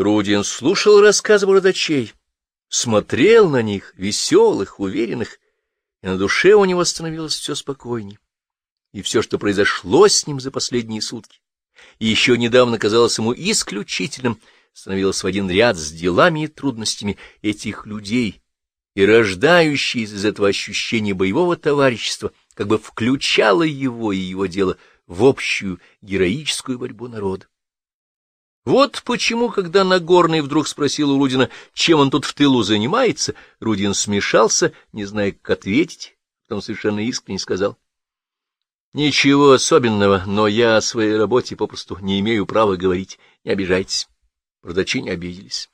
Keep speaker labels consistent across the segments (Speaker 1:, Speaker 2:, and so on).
Speaker 1: Рудин слушал рассказы бородачей, смотрел на них, веселых, уверенных, и на душе у него становилось все спокойней. И все, что произошло с ним за последние сутки, и еще недавно казалось ему исключительным, становилось в один ряд с делами и трудностями этих людей, и рождающееся из этого ощущения боевого товарищества как бы включало его и его дело в общую героическую борьбу народа. Вот почему, когда Нагорный вдруг спросил у Рудина, чем он тут в тылу занимается, Рудин смешался, не зная, как ответить, потом совершенно искренне сказал. — Ничего особенного, но я о своей работе попросту не имею права говорить. Не обижайтесь. Продачи не обиделись.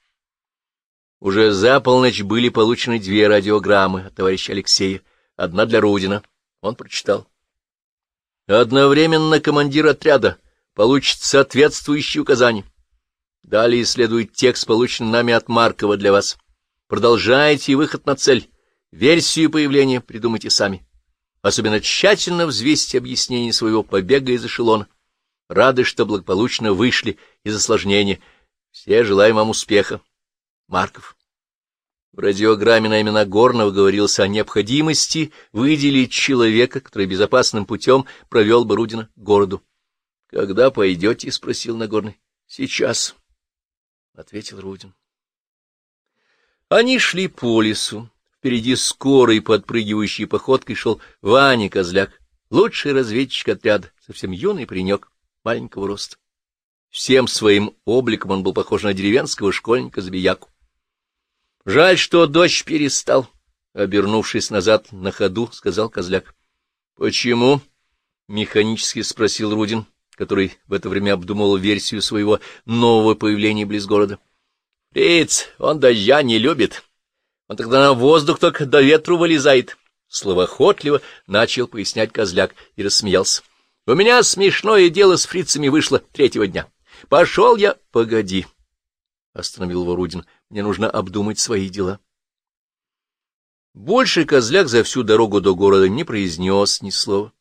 Speaker 1: Уже за полночь были получены две радиограммы от товарища Алексея, одна для Рудина. Он прочитал. Одновременно командир отряда получит соответствующие указания. Далее следует текст, полученный нами от Маркова для вас. Продолжайте выход на цель. Версию появления придумайте сами. Особенно тщательно взвесьте объяснение своего побега из эшелона. Рады, что благополучно вышли из осложнения. Все желаем вам успеха. Марков. В радиограмме на имена Горного говорилось о необходимости выделить человека, который безопасным путем провел бы Рудина к городу. — Когда пойдете? — спросил Нагорный. — Сейчас. — ответил Рудин. Они шли по лесу. Впереди скорой подпрыгивающей походкой шел Ваня Козляк, лучший разведчик отряда, совсем юный паренек, маленького роста. Всем своим обликом он был похож на деревенского школьника-забияку. Жаль, что дождь перестал, — обернувшись назад на ходу, сказал Козляк. — Почему? — механически спросил Рудин который в это время обдумывал версию своего нового появления близ города. — Фриц, он дождя не любит. Он тогда на воздух только до ветру вылезает. Словоохотливо начал пояснять козляк и рассмеялся. — У меня смешное дело с фрицами вышло третьего дня. Пошел я... — Погоди, — остановил Ворудин. — Мне нужно обдумать свои дела. Больше козляк за всю дорогу до города не произнес ни слова.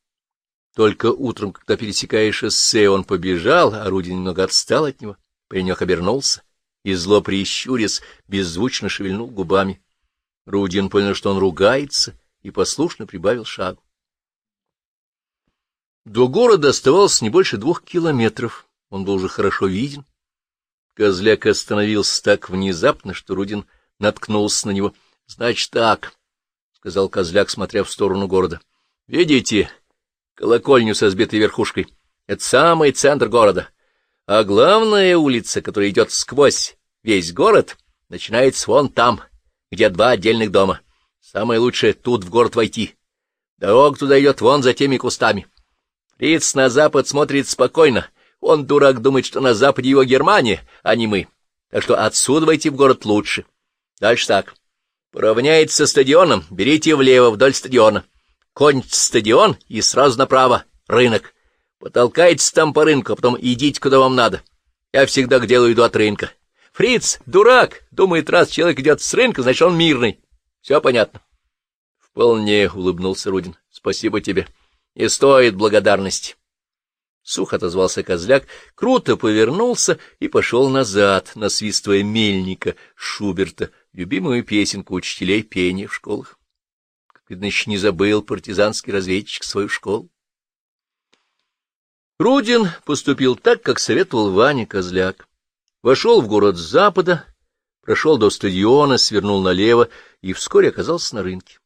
Speaker 1: Только утром, когда, пересекая шоссе, он побежал, а немного отстал от него. Паренек обернулся и, зло прищурясь, беззвучно шевельнул губами. Рудин понял, что он ругается, и послушно прибавил шагу. До города оставалось не больше двух километров. Он был уже хорошо виден. Козляк остановился так внезапно, что Рудин наткнулся на него. — Значит так, — сказал Козляк, смотря в сторону города. — Видите, колокольню со сбитой верхушкой. Это самый центр города. А главная улица, которая идет сквозь весь город, начинается вон там, где два отдельных дома. Самое лучшее тут в город войти. Дорога туда идет вон за теми кустами. Фриц на запад смотрит спокойно. Он, дурак, думает, что на западе его Германия, а не мы. Так что отсюда войти в город лучше. Дальше так. Поравняется со стадионом, берите влево вдоль стадиона. Кончится стадион и сразу направо рынок. Потолкайтесь там по рынку, а потом идите, куда вам надо. Я всегда к делу иду от рынка. Фриц, дурак, думает, раз человек идет с рынка, значит, он мирный. Все понятно. Вполне улыбнулся Рудин. Спасибо тебе. И стоит благодарности. Сухо отозвался козляк, круто повернулся и пошел назад, насвистывая мельника Шуберта, любимую песенку учителей пения в школах. Видно, еще не забыл партизанский разведчик свою школу. Рудин поступил так, как советовал Ваня Козляк. Вошел в город с запада, прошел до стадиона, свернул налево и вскоре оказался на рынке.